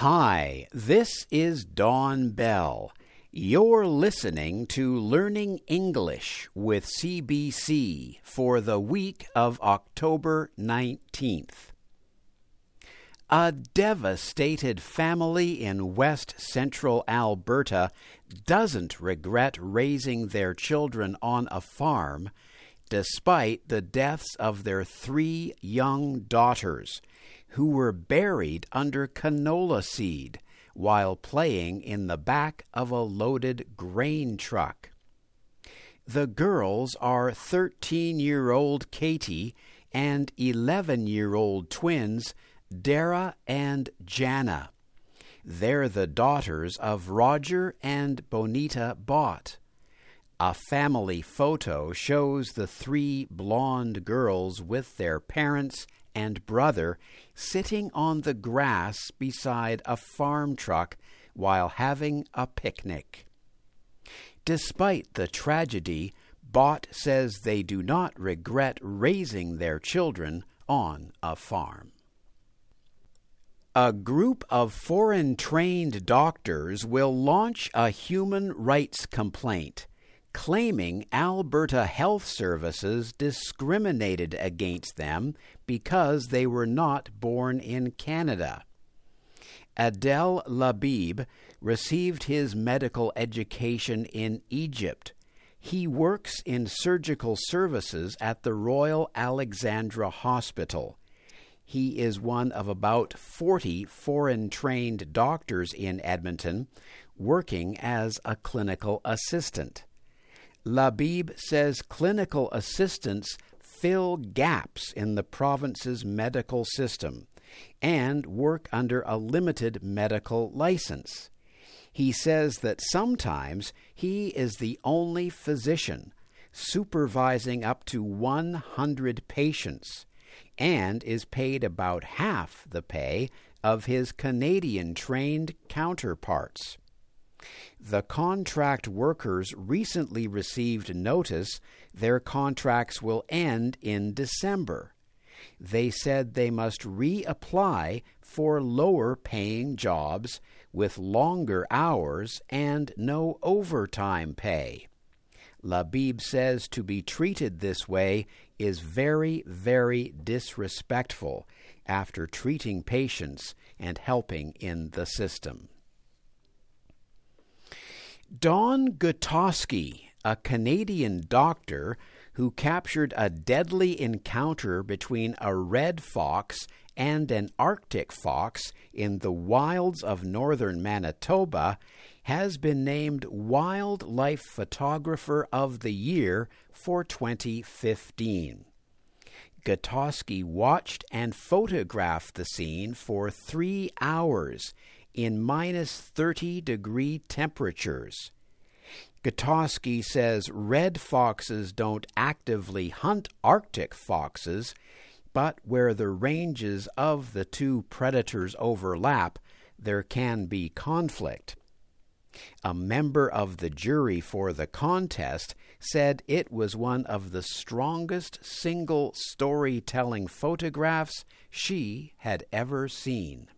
Hi, this is Don Bell. You're listening to Learning English with CBC for the week of October 19th. A devastated family in west central Alberta doesn't regret raising their children on a farm despite the deaths of their three young daughters who were buried under canola seed while playing in the back of a loaded grain truck. The girls are 13 year old Katie and 11 year old twins Dara and Jana. They're the daughters of Roger and Bonita Bott. A family photo shows the three blonde girls with their parents and brother sitting on the grass beside a farm truck while having a picnic. Despite the tragedy, Bott says they do not regret raising their children on a farm. A group of foreign trained doctors will launch a human rights complaint claiming Alberta Health Services discriminated against them because they were not born in Canada. Adel Labib received his medical education in Egypt. He works in surgical services at the Royal Alexandra Hospital. He is one of about 40 foreign trained doctors in Edmonton working as a clinical assistant. Labib says clinical assistants fill gaps in the province's medical system and work under a limited medical license. He says that sometimes he is the only physician supervising up to 100 patients and is paid about half the pay of his Canadian trained counterparts. The contract workers recently received notice their contracts will end in December. They said they must reapply for lower paying jobs with longer hours and no overtime pay. Labib says to be treated this way is very, very disrespectful after treating patients and helping in the system. Don Gutoski, a Canadian doctor who captured a deadly encounter between a red fox and an Arctic fox in the wilds of northern Manitoba, has been named Wildlife Photographer of the Year for 2015. Gutoski watched and photographed the scene for three hours in minus 30 degree temperatures. Gutoski says red foxes don't actively hunt Arctic foxes, but where the ranges of the two predators overlap, there can be conflict. A member of the jury for the contest said it was one of the strongest single storytelling photographs she had ever seen.